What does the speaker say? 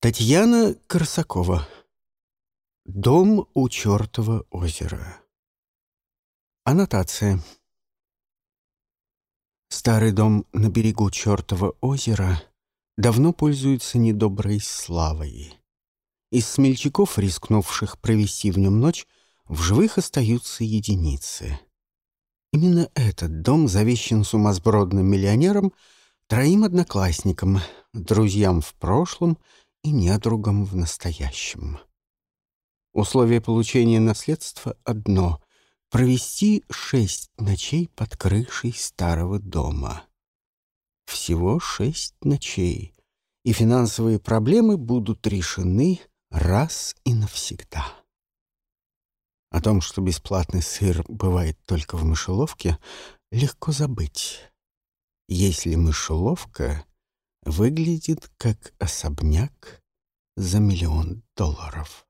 Татьяна Корсакова. Дом у чертова озера. Аннотация. Старый дом на берегу чертова озера давно пользуется недоброй славой. Из смельчаков, рискнувших провести в нем ночь, в живых остаются единицы. Именно этот дом завещен сумасбродным миллионером, троим одноклассникам, друзьям в прошлом — и недругом в настоящем. Условие получения наследства одно — провести шесть ночей под крышей старого дома. Всего шесть ночей, и финансовые проблемы будут решены раз и навсегда. О том, что бесплатный сыр бывает только в мышеловке, легко забыть. Если мышеловка выглядит как особняк за миллион долларов.